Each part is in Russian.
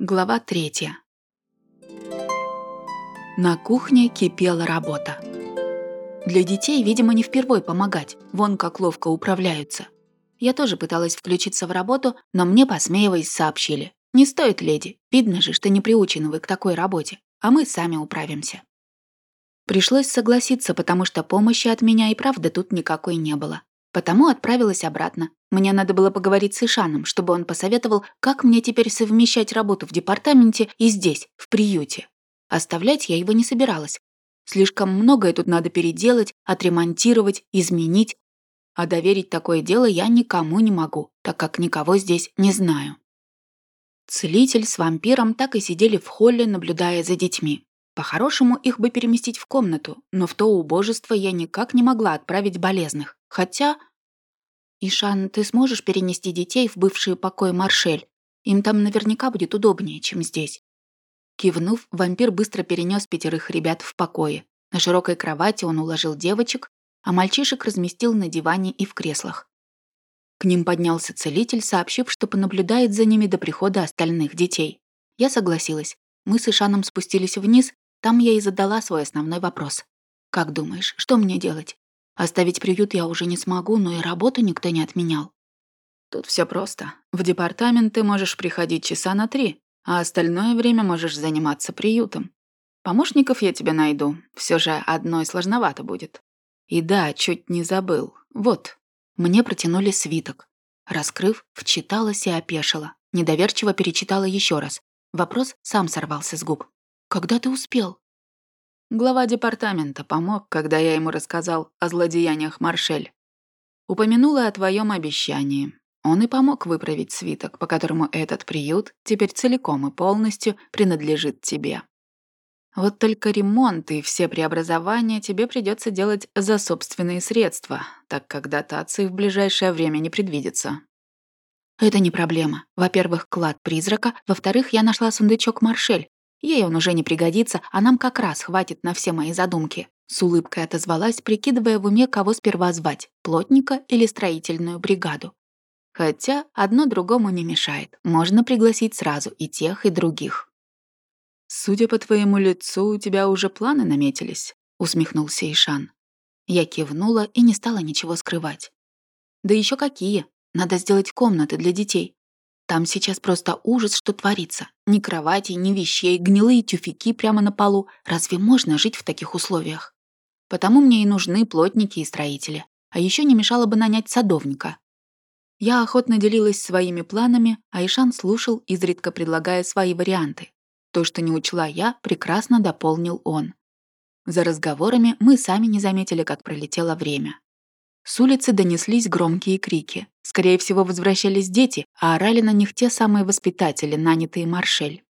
Глава третья. На кухне кипела работа. Для детей, видимо, не впервой помогать, вон как ловко управляются. Я тоже пыталась включиться в работу, но мне, посмеиваясь, сообщили. «Не стоит, леди, видно же, что не приучены вы к такой работе, а мы сами управимся». Пришлось согласиться, потому что помощи от меня и правда тут никакой не было. Потому отправилась обратно. Мне надо было поговорить с Ишаном, чтобы он посоветовал, как мне теперь совмещать работу в департаменте и здесь, в приюте. Оставлять я его не собиралась. Слишком многое тут надо переделать, отремонтировать, изменить. А доверить такое дело я никому не могу, так как никого здесь не знаю. Целитель с вампиром так и сидели в холле, наблюдая за детьми. По-хорошему, их бы переместить в комнату, но в то убожество я никак не могла отправить болезных. Хотя... «Ишан, ты сможешь перенести детей в бывший покой Маршель? Им там наверняка будет удобнее, чем здесь». Кивнув, вампир быстро перенес пятерых ребят в покое. На широкой кровати он уложил девочек, а мальчишек разместил на диване и в креслах. К ним поднялся целитель, сообщив, что понаблюдает за ними до прихода остальных детей. Я согласилась. Мы с Ишаном спустились вниз, там я и задала свой основной вопрос. «Как думаешь, что мне делать? Оставить приют я уже не смогу, но и работу никто не отменял. Тут все просто. В департамент ты можешь приходить часа на три, а остальное время можешь заниматься приютом. Помощников я тебе найду. Все же одной сложновато будет. И да, чуть не забыл. Вот. Мне протянули свиток. Раскрыв, вчиталась и опешила. Недоверчиво перечитала еще раз. Вопрос сам сорвался с губ. «Когда ты успел?» Глава департамента помог, когда я ему рассказал о злодеяниях Маршель. Упомянула о твоем обещании. Он и помог выправить свиток, по которому этот приют теперь целиком и полностью принадлежит тебе. Вот только ремонт и все преобразования тебе придется делать за собственные средства, так как дотации в ближайшее время не предвидится. Это не проблема. Во-первых, клад призрака, во-вторых, я нашла сундучок Маршель, Ей он уже не пригодится, а нам как раз хватит на все мои задумки. С улыбкой отозвалась, прикидывая в уме, кого сперва звать — плотника или строительную бригаду. Хотя одно другому не мешает. Можно пригласить сразу и тех, и других. «Судя по твоему лицу, у тебя уже планы наметились», — усмехнулся Ишан. Я кивнула и не стала ничего скрывать. «Да еще какие! Надо сделать комнаты для детей. Там сейчас просто ужас, что творится. Ни кровати, ни вещей, гнилые тюфяки прямо на полу. Разве можно жить в таких условиях? Потому мне и нужны плотники и строители. А еще не мешало бы нанять садовника. Я охотно делилась своими планами, а Ишан слушал, изредка предлагая свои варианты. То, что не учла я, прекрасно дополнил он. За разговорами мы сами не заметили, как пролетело время. С улицы донеслись громкие крики. Скорее всего, возвращались дети, а орали на них те самые воспитатели, нанятые Маршель.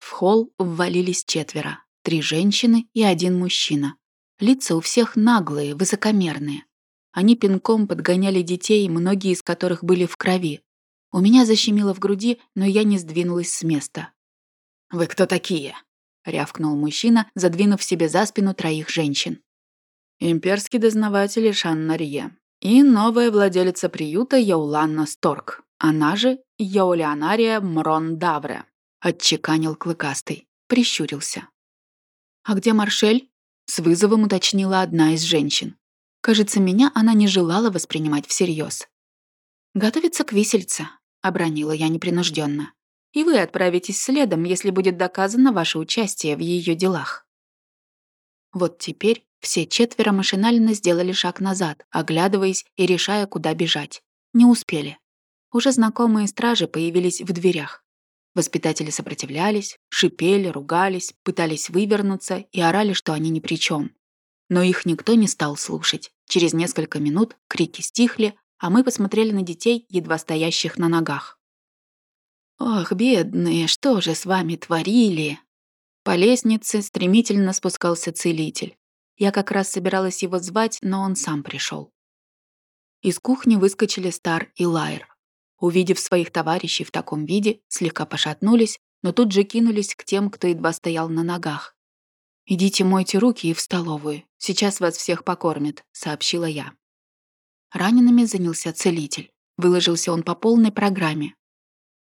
В холл ввалились четверо. Три женщины и один мужчина. Лица у всех наглые, высокомерные. Они пинком подгоняли детей, многие из которых были в крови. У меня защемило в груди, но я не сдвинулась с места. «Вы кто такие?» — рявкнул мужчина, задвинув себе за спину троих женщин имперский дознаватель Шанна Рие и новая владелица приюта Яуланна Сторг, она же Яулианария Мрон Давре, отчеканил клыкастый, прищурился. «А где Маршель?» — с вызовом уточнила одна из женщин. Кажется, меня она не желала воспринимать всерьез. «Готовится к висельце», — обронила я непринужденно. «И вы отправитесь следом, если будет доказано ваше участие в ее делах». Вот теперь все четверо машинально сделали шаг назад, оглядываясь и решая, куда бежать. Не успели. Уже знакомые стражи появились в дверях. Воспитатели сопротивлялись, шипели, ругались, пытались вывернуться и орали, что они ни при чем. Но их никто не стал слушать. Через несколько минут крики стихли, а мы посмотрели на детей, едва стоящих на ногах. «Ох, бедные, что же с вами творили?» По лестнице стремительно спускался целитель. Я как раз собиралась его звать, но он сам пришел. Из кухни выскочили Стар и Лайер. Увидев своих товарищей в таком виде, слегка пошатнулись, но тут же кинулись к тем, кто едва стоял на ногах. «Идите мойте руки и в столовую. Сейчас вас всех покормят», — сообщила я. Ранеными занялся целитель. Выложился он по полной программе.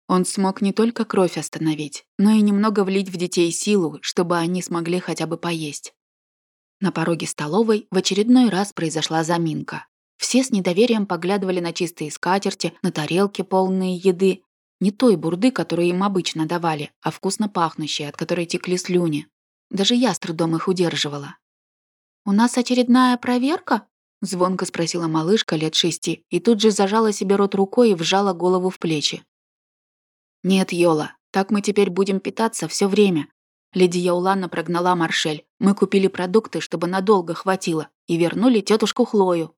Он смог не только кровь остановить, но и немного влить в детей силу, чтобы они смогли хотя бы поесть. На пороге столовой в очередной раз произошла заминка. Все с недоверием поглядывали на чистые скатерти, на тарелки, полные еды. Не той бурды, которую им обычно давали, а вкусно пахнущей, от которой текли слюни. Даже я с трудом их удерживала. «У нас очередная проверка?» — звонко спросила малышка лет шести и тут же зажала себе рот рукой и вжала голову в плечи. «Нет, Йола, так мы теперь будем питаться все время». Леди Яулана прогнала Маршель. Мы купили продукты, чтобы надолго хватило, и вернули тетушку Хлою.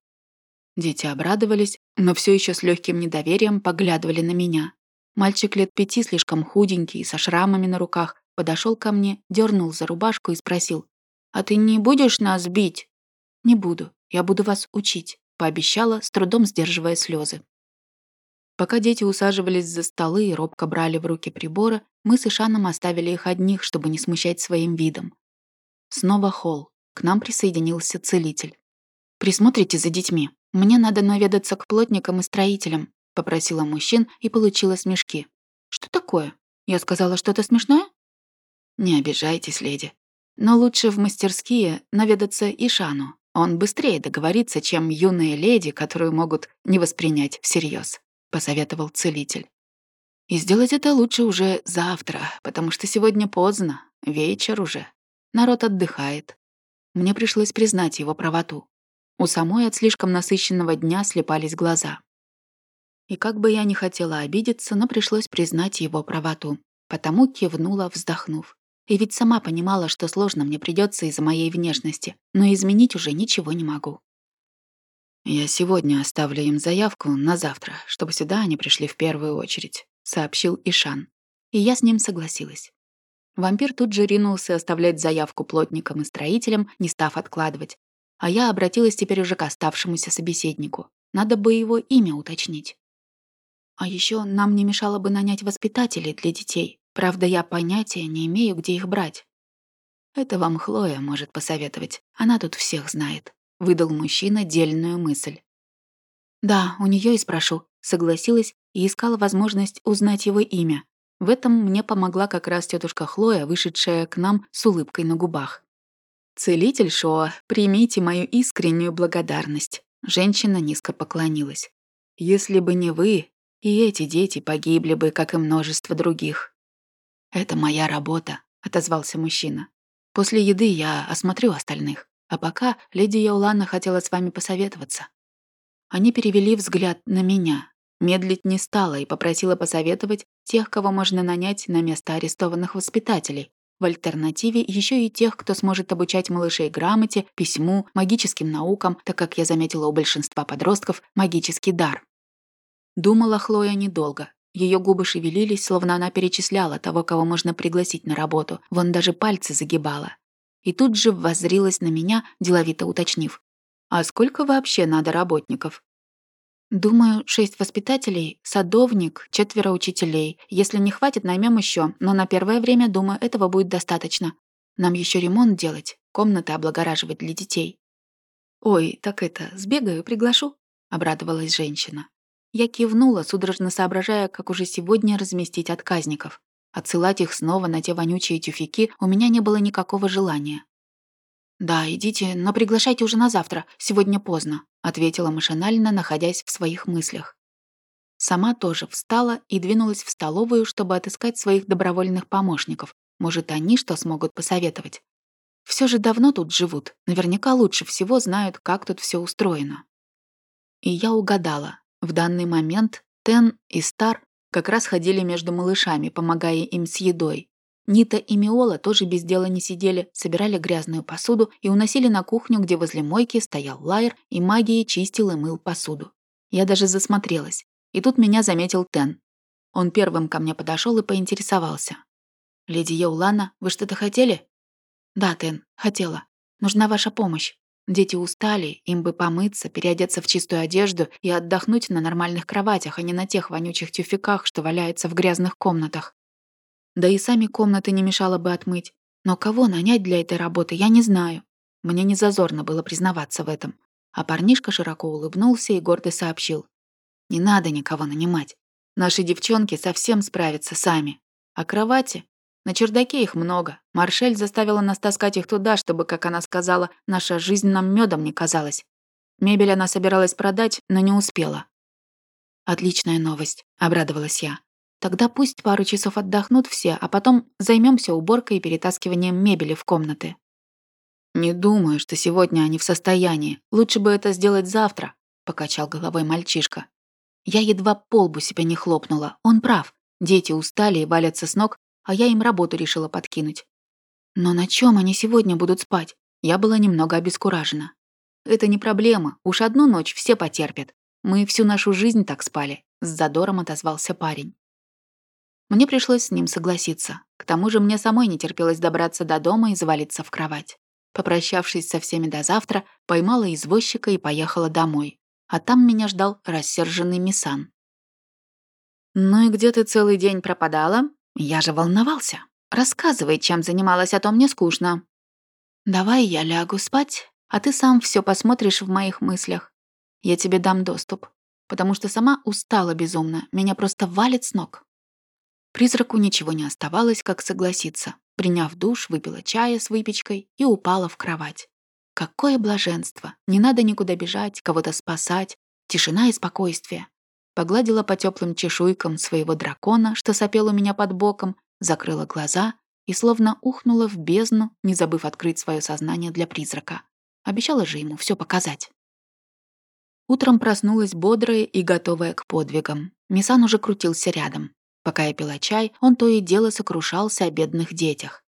Дети обрадовались, но все еще с легким недоверием поглядывали на меня. Мальчик лет пяти, слишком худенький, со шрамами на руках, подошел ко мне, дернул за рубашку и спросил, «А ты не будешь нас бить?» «Не буду, я буду вас учить», — пообещала, с трудом сдерживая слезы. Пока дети усаживались за столы и робко брали в руки приборы, мы с Ишаном оставили их одних, чтобы не смущать своим видом. Снова холл. К нам присоединился целитель. «Присмотрите за детьми. Мне надо наведаться к плотникам и строителям», — попросила мужчин и получила смешки. «Что такое? Я сказала что-то смешное?» «Не обижайтесь, леди. Но лучше в мастерские наведаться Ишану. Он быстрее договорится, чем юные леди, которую могут не воспринять всерьез. — посоветовал целитель. «И сделать это лучше уже завтра, потому что сегодня поздно, вечер уже. Народ отдыхает». Мне пришлось признать его правоту. У самой от слишком насыщенного дня слепались глаза. И как бы я ни хотела обидеться, но пришлось признать его правоту. Потому кивнула, вздохнув. И ведь сама понимала, что сложно мне придется из-за моей внешности, но изменить уже ничего не могу. «Я сегодня оставлю им заявку на завтра, чтобы сюда они пришли в первую очередь», — сообщил Ишан. И я с ним согласилась. Вампир тут же ринулся оставлять заявку плотникам и строителям, не став откладывать. А я обратилась теперь уже к оставшемуся собеседнику. Надо бы его имя уточнить. А еще нам не мешало бы нанять воспитателей для детей. Правда, я понятия не имею, где их брать. Это вам Хлоя может посоветовать. Она тут всех знает выдал мужчина дельную мысль. «Да, у нее и спрошу», — согласилась и искала возможность узнать его имя. В этом мне помогла как раз тетушка Хлоя, вышедшая к нам с улыбкой на губах. «Целитель Шоа, примите мою искреннюю благодарность», — женщина низко поклонилась. «Если бы не вы, и эти дети погибли бы, как и множество других». «Это моя работа», — отозвался мужчина. «После еды я осмотрю остальных». А пока леди Яулана хотела с вами посоветоваться». Они перевели взгляд на меня. Медлить не стала и попросила посоветовать тех, кого можно нанять на место арестованных воспитателей. В альтернативе еще и тех, кто сможет обучать малышей грамоте, письму, магическим наукам, так как я заметила у большинства подростков магический дар. Думала Хлоя недолго. Ее губы шевелились, словно она перечисляла того, кого можно пригласить на работу. Вон даже пальцы загибала и тут же воззрилась на меня, деловито уточнив. «А сколько вообще надо работников?» «Думаю, шесть воспитателей, садовник, четверо учителей. Если не хватит, наймем еще, но на первое время, думаю, этого будет достаточно. Нам еще ремонт делать, комнаты облагораживать для детей». «Ой, так это, сбегаю, приглашу», — обрадовалась женщина. Я кивнула, судорожно соображая, как уже сегодня разместить отказников. Отсылать их снова на те вонючие тюфяки у меня не было никакого желания. «Да, идите, но приглашайте уже на завтра, сегодня поздно», ответила машинально, находясь в своих мыслях. Сама тоже встала и двинулась в столовую, чтобы отыскать своих добровольных помощников. Может, они что смогут посоветовать. Все же давно тут живут, наверняка лучше всего знают, как тут все устроено. И я угадала. В данный момент Тен и Стар как раз ходили между малышами, помогая им с едой. Нита и Миола тоже без дела не сидели, собирали грязную посуду и уносили на кухню, где возле мойки стоял лайер и магией чистил и мыл посуду. Я даже засмотрелась. И тут меня заметил Тен. Он первым ко мне подошел и поинтересовался. «Леди Яулана, вы что-то хотели?» «Да, Тен, хотела. Нужна ваша помощь. Дети устали, им бы помыться, переодеться в чистую одежду и отдохнуть на нормальных кроватях, а не на тех вонючих тюфяках, что валяются в грязных комнатах. Да и сами комнаты не мешало бы отмыть. Но кого нанять для этой работы, я не знаю. Мне не зазорно было признаваться в этом. А парнишка широко улыбнулся и гордо сообщил. «Не надо никого нанимать. Наши девчонки совсем справятся сами. А кровати? На чердаке их много. Маршель заставила нас таскать их туда, чтобы, как она сказала, наша жизнь нам медом не казалась. Мебель она собиралась продать, но не успела. «Отличная новость», — обрадовалась я. «Тогда пусть пару часов отдохнут все, а потом займемся уборкой и перетаскиванием мебели в комнаты». «Не думаю, что сегодня они в состоянии. Лучше бы это сделать завтра», — покачал головой мальчишка. Я едва полбу себя не хлопнула. Он прав. Дети устали и валятся с ног, а я им работу решила подкинуть. Но на чем они сегодня будут спать? Я была немного обескуражена. Это не проблема, уж одну ночь все потерпят. Мы всю нашу жизнь так спали, с задором отозвался парень. Мне пришлось с ним согласиться. К тому же мне самой не терпелось добраться до дома и завалиться в кровать. Попрощавшись со всеми до завтра, поймала извозчика и поехала домой. А там меня ждал рассерженный Мисан. «Ну и где ты целый день пропадала?» Я же волновался. Рассказывай, чем занималась, а то мне скучно. Давай я лягу спать, а ты сам все посмотришь в моих мыслях. Я тебе дам доступ, потому что сама устала безумно, меня просто валит с ног. Призраку ничего не оставалось, как согласиться. Приняв душ, выпила чая с выпечкой и упала в кровать. Какое блаженство! Не надо никуда бежать, кого-то спасать. Тишина и спокойствие погладила по теплым чешуйкам своего дракона, что сопел у меня под боком, закрыла глаза и словно ухнула в бездну, не забыв открыть свое сознание для призрака. Обещала же ему все показать. Утром проснулась бодрая и готовая к подвигам. Мисан уже крутился рядом. Пока я пила чай, он то и дело сокрушался о бедных детях.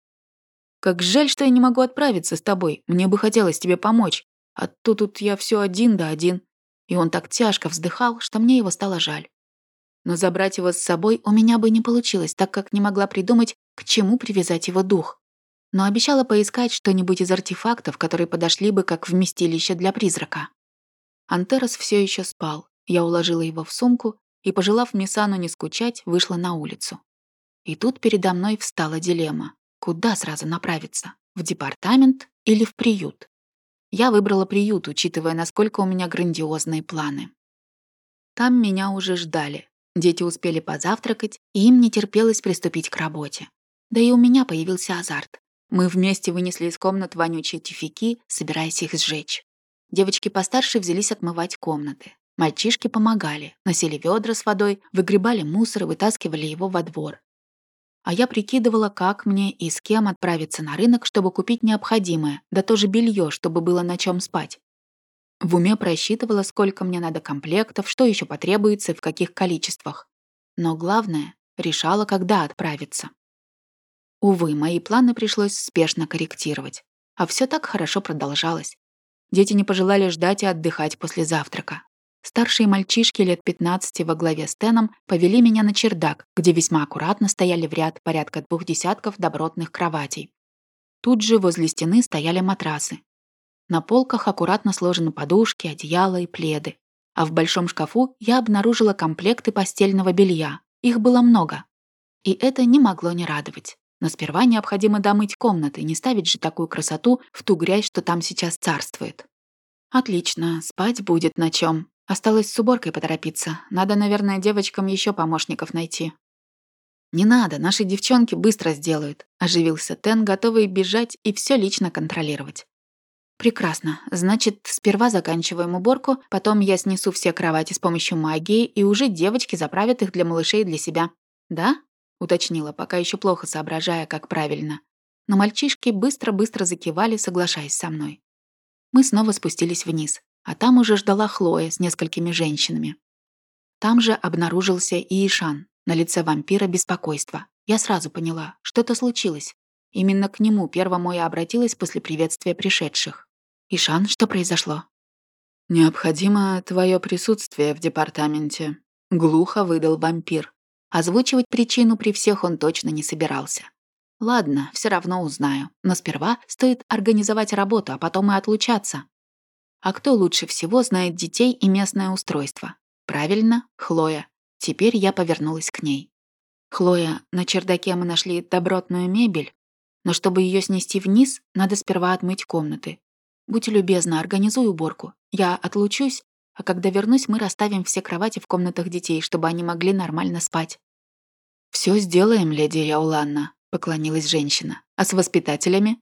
«Как жаль, что я не могу отправиться с тобой. Мне бы хотелось тебе помочь. А то тут я все один да один и он так тяжко вздыхал, что мне его стало жаль. Но забрать его с собой у меня бы не получилось, так как не могла придумать, к чему привязать его дух. Но обещала поискать что-нибудь из артефактов, которые подошли бы как вместилище для призрака. Антерос все еще спал. Я уложила его в сумку и, пожелав Мисану не скучать, вышла на улицу. И тут передо мной встала дилемма. Куда сразу направиться? В департамент или в приют? Я выбрала приют, учитывая, насколько у меня грандиозные планы. Там меня уже ждали. Дети успели позавтракать, и им не терпелось приступить к работе. Да и у меня появился азарт. Мы вместе вынесли из комнат вонючие тюфяки, собираясь их сжечь. Девочки постарше взялись отмывать комнаты. Мальчишки помогали, носили ведра с водой, выгребали мусор и вытаскивали его во двор а я прикидывала, как мне и с кем отправиться на рынок, чтобы купить необходимое, да тоже белье, чтобы было на чем спать. В уме просчитывала, сколько мне надо комплектов, что еще потребуется и в каких количествах. Но главное, решала, когда отправиться. Увы, мои планы пришлось спешно корректировать. А все так хорошо продолжалось. Дети не пожелали ждать и отдыхать после завтрака. Старшие мальчишки лет 15 во главе с Теном повели меня на чердак, где весьма аккуратно стояли в ряд порядка двух десятков добротных кроватей. Тут же возле стены стояли матрасы. На полках аккуратно сложены подушки, одеяла и пледы. А в большом шкафу я обнаружила комплекты постельного белья. Их было много. И это не могло не радовать. Но сперва необходимо домыть комнаты, не ставить же такую красоту в ту грязь, что там сейчас царствует. Отлично, спать будет на чем. Осталось с уборкой поторопиться. Надо, наверное, девочкам еще помощников найти. «Не надо, наши девчонки быстро сделают», — оживился Тен, готовый бежать и все лично контролировать. «Прекрасно. Значит, сперва заканчиваем уборку, потом я снесу все кровати с помощью магии, и уже девочки заправят их для малышей и для себя. Да?» — уточнила, пока еще плохо соображая, как правильно. Но мальчишки быстро-быстро закивали, соглашаясь со мной. Мы снова спустились вниз а там уже ждала Хлоя с несколькими женщинами. Там же обнаружился и Ишан, на лице вампира беспокойство. Я сразу поняла, что-то случилось. Именно к нему первому я обратилась после приветствия пришедших. «Ишан, что произошло?» «Необходимо твое присутствие в департаменте», — глухо выдал вампир. Озвучивать причину при всех он точно не собирался. Ладно, все равно узнаю. Но сперва стоит организовать работу, а потом и отлучаться. А кто лучше всего знает детей и местное устройство? Правильно, Хлоя. Теперь я повернулась к ней. Хлоя, на чердаке мы нашли добротную мебель, но чтобы ее снести вниз, надо сперва отмыть комнаты. Будь любезна, организуй уборку. Я отлучусь, А когда вернусь, мы расставим все кровати в комнатах детей, чтобы они могли нормально спать». Все сделаем, леди Яуланна», — поклонилась женщина. «А с воспитателями?»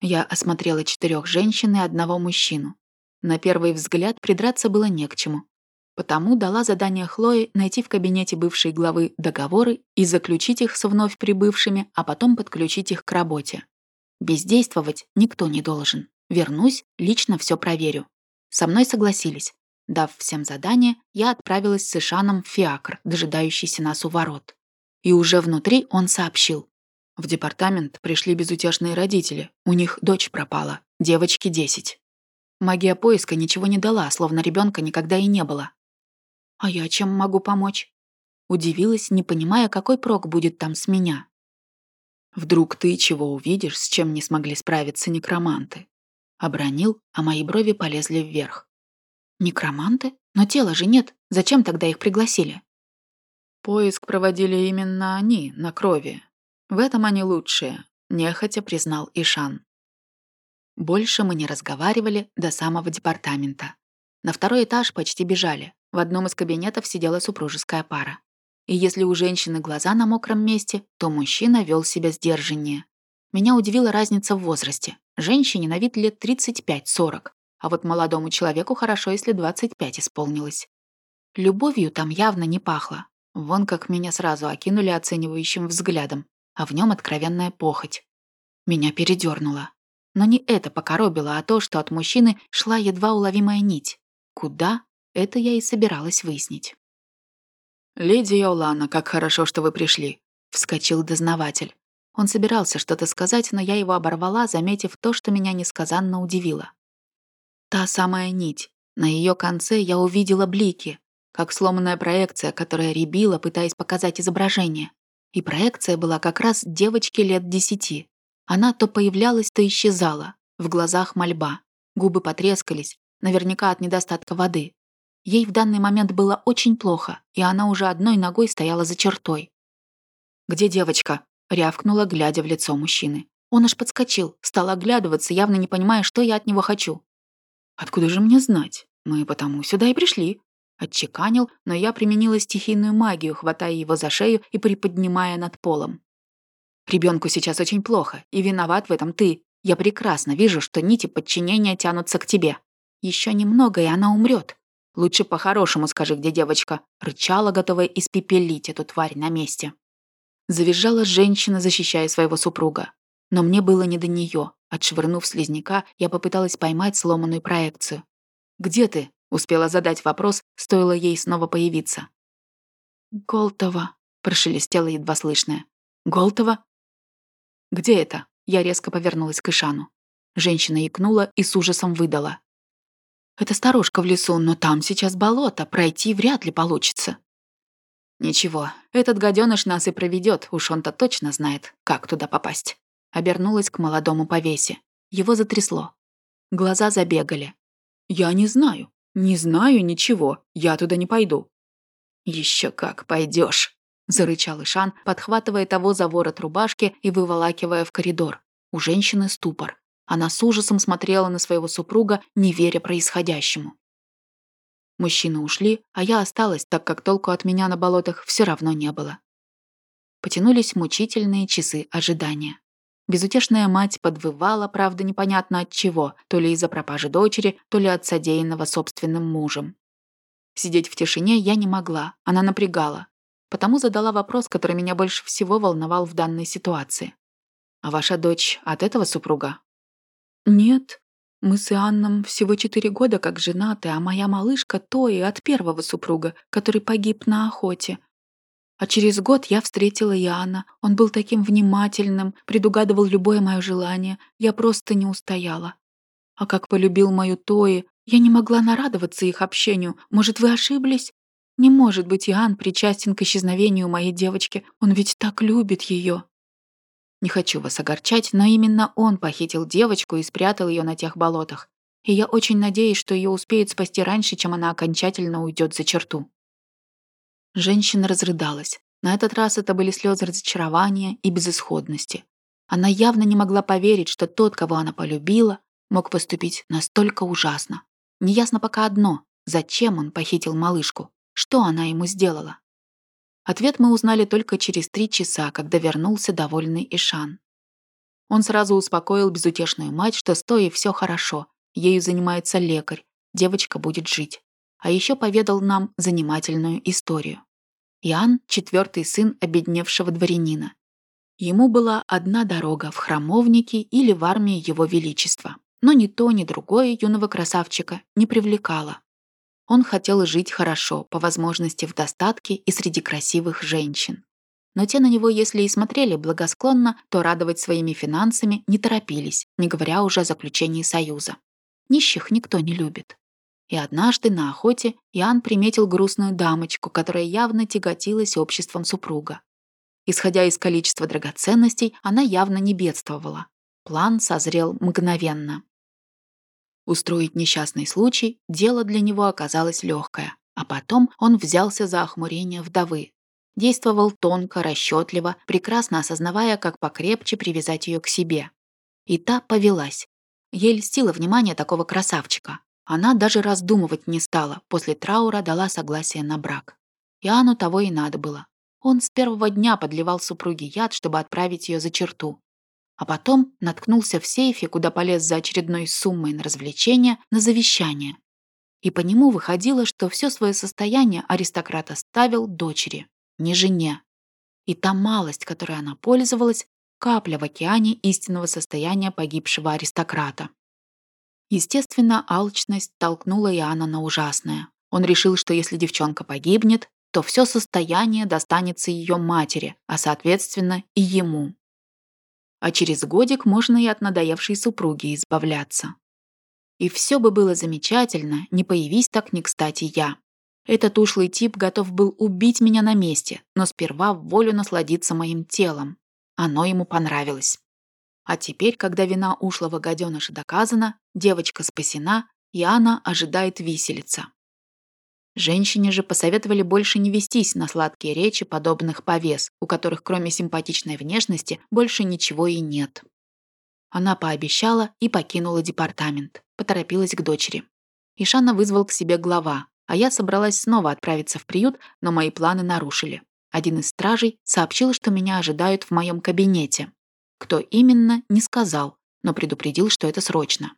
Я осмотрела четырех женщин и одного мужчину. На первый взгляд придраться было не к чему. Потому дала задание Хлое найти в кабинете бывшей главы договоры и заключить их с вновь прибывшими, а потом подключить их к работе. Бездействовать никто не должен. Вернусь, лично все проверю. Со мной согласились. Дав всем задание, я отправилась с Ишаном в Фиакр, дожидающийся нас у ворот. И уже внутри он сообщил. В департамент пришли безутешные родители. У них дочь пропала. Девочке 10. Магия поиска ничего не дала, словно ребенка никогда и не было. «А я чем могу помочь?» Удивилась, не понимая, какой прок будет там с меня. «Вдруг ты чего увидишь, с чем не смогли справиться некроманты?» Обронил, а мои брови полезли вверх. «Некроманты? Но тела же нет. Зачем тогда их пригласили?» Поиск проводили именно они, на крови. В этом они лучшие, нехотя признал Ишан. Больше мы не разговаривали до самого департамента. На второй этаж почти бежали. В одном из кабинетов сидела супружеская пара. И если у женщины глаза на мокром месте, то мужчина вел себя сдержаннее. Меня удивила разница в возрасте. Женщине на вид лет 35-40, а вот молодому человеку хорошо, если 25 исполнилось. Любовью там явно не пахло, Вон как меня сразу окинули оценивающим взглядом, а в нем откровенная похоть. Меня передернуло. Но не это покоробило, а то, что от мужчины шла едва уловимая нить. Куда? Это я и собиралась выяснить. «Леди Йолана, как хорошо, что вы пришли», — вскочил дознаватель. Он собирался что-то сказать, но я его оборвала, заметив то, что меня несказанно удивило. Та самая нить. На ее конце я увидела блики, как сломанная проекция, которая ребила, пытаясь показать изображение. И проекция была как раз девочке лет десяти. Она то появлялась, то исчезала. В глазах мольба. Губы потрескались, наверняка от недостатка воды. Ей в данный момент было очень плохо, и она уже одной ногой стояла за чертой. «Где девочка?» — рявкнула, глядя в лицо мужчины. Он аж подскочил, стал оглядываться, явно не понимая, что я от него хочу. «Откуда же мне знать? Мы потому сюда и пришли», Отчеканил, но я применила стихийную магию, хватая его за шею и приподнимая над полом. Ребенку сейчас очень плохо, и виноват в этом ты. Я прекрасно вижу, что нити подчинения тянутся к тебе. Еще немного, и она умрет. Лучше по-хорошему скажи, где девочка. Рычала, готовая испепелить эту тварь на месте. Завизжала женщина, защищая своего супруга. Но мне было не до нее. Отшвырнув слизняка, я попыталась поймать сломанную проекцию. «Где ты?» Успела задать вопрос, стоило ей снова появиться. «Голтова», — прошелестела едва слышное. «Голтова?» «Где это?» Я резко повернулась к Ишану. Женщина икнула и с ужасом выдала. «Это сторожка в лесу, но там сейчас болото, пройти вряд ли получится». «Ничего, этот гаденыш нас и проведет, уж он-то точно знает, как туда попасть». Обернулась к молодому повесе. Его затрясло. Глаза забегали. «Я не знаю. «Не знаю ничего, я туда не пойду». Еще как пойдешь, зарычал Ишан, подхватывая того за ворот рубашки и выволакивая в коридор. У женщины ступор. Она с ужасом смотрела на своего супруга, не веря происходящему. Мужчины ушли, а я осталась, так как толку от меня на болотах все равно не было. Потянулись мучительные часы ожидания. Безутешная мать подвывала, правда, непонятно от чего, то ли из-за пропажи дочери, то ли от содеянного собственным мужем. Сидеть в тишине я не могла, она напрягала. Потому задала вопрос, который меня больше всего волновал в данной ситуации. «А ваша дочь от этого супруга?» «Нет. Мы с Ианном всего четыре года как женаты, а моя малышка то от первого супруга, который погиб на охоте. А через год я встретила Яна. Он был таким внимательным, предугадывал любое мое желание. Я просто не устояла. А как полюбил мою Тои, я не могла нарадоваться их общению. Может, вы ошиблись? Не может быть Иоанн причастен к исчезновению моей девочки. Он ведь так любит ее. Не хочу вас огорчать, но именно он похитил девочку и спрятал ее на тех болотах. И я очень надеюсь, что ее успеют спасти раньше, чем она окончательно уйдет за черту. Женщина разрыдалась. На этот раз это были слезы разочарования и безысходности. Она явно не могла поверить, что тот, кого она полюбила, мог поступить настолько ужасно. Неясно пока одно, Зачем он похитил малышку? Что она ему сделала? Ответ мы узнали только через три часа, когда вернулся довольный Ишан. Он сразу успокоил безутешную мать, что с все хорошо, ею занимается лекарь, девочка будет жить. А еще поведал нам занимательную историю. Иоанн — четвертый сын обедневшего дворянина. Ему была одна дорога в храмовники или в армии его величества. Но ни то, ни другое юного красавчика не привлекало. Он хотел жить хорошо, по возможности в достатке и среди красивых женщин. Но те на него, если и смотрели благосклонно, то радовать своими финансами не торопились, не говоря уже о заключении союза. Нищих никто не любит. И однажды на охоте Иоанн приметил грустную дамочку, которая явно тяготилась обществом супруга. Исходя из количества драгоценностей, она явно не бедствовала. План созрел мгновенно. Устроить несчастный случай – дело для него оказалось легкое, а потом он взялся за охмурение вдовы. Действовал тонко, расчетливо, прекрасно осознавая, как покрепче привязать ее к себе. И та повелась. Ей льстило внимание такого красавчика. Она даже раздумывать не стала, после траура дала согласие на брак. Иоанну того и надо было. Он с первого дня подливал супруге яд, чтобы отправить ее за черту. А потом наткнулся в сейфе, куда полез за очередной суммой на развлечение, на завещание. И по нему выходило, что все свое состояние аристократ оставил дочери, не жене. И та малость, которой она пользовалась, капля в океане истинного состояния погибшего аристократа. Естественно, алчность толкнула Иоанна на ужасное. Он решил, что если девчонка погибнет, то все состояние достанется ее матери, а соответственно и ему. А через годик можно и от надоевшей супруги избавляться. И все бы было замечательно, не появись так не кстати я. Этот ушлый тип готов был убить меня на месте, но сперва в волю насладиться моим телом. Оно ему понравилось. А теперь, когда вина ушлого гаденыша доказана, девочка спасена, и она ожидает виселица. Женщине же посоветовали больше не вестись на сладкие речи подобных повес, у которых кроме симпатичной внешности больше ничего и нет. Она пообещала и покинула департамент, поторопилась к дочери. Ишана вызвал к себе глава, а я собралась снова отправиться в приют, но мои планы нарушили. Один из стражей сообщил, что меня ожидают в моем кабинете. Кто именно, не сказал, но предупредил, что это срочно.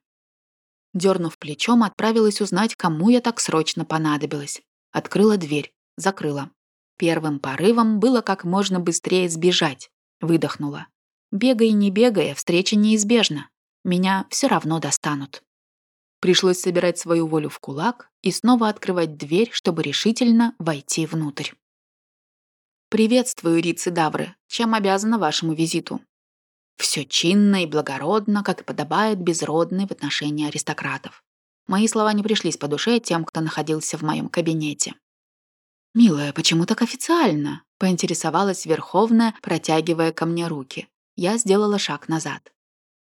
Дернув плечом, отправилась узнать, кому я так срочно понадобилась. Открыла дверь, закрыла. Первым порывом было как можно быстрее сбежать. Выдохнула. Бегая не бегая, встреча неизбежна. Меня все равно достанут. Пришлось собирать свою волю в кулак и снова открывать дверь, чтобы решительно войти внутрь. «Приветствую, Рицы Давры. Чем обязана вашему визиту?» Все чинно и благородно, как и подобает безродной в отношении аристократов. Мои слова не пришлись по душе тем, кто находился в моем кабинете. «Милая, почему так официально?» — поинтересовалась Верховная, протягивая ко мне руки. Я сделала шаг назад.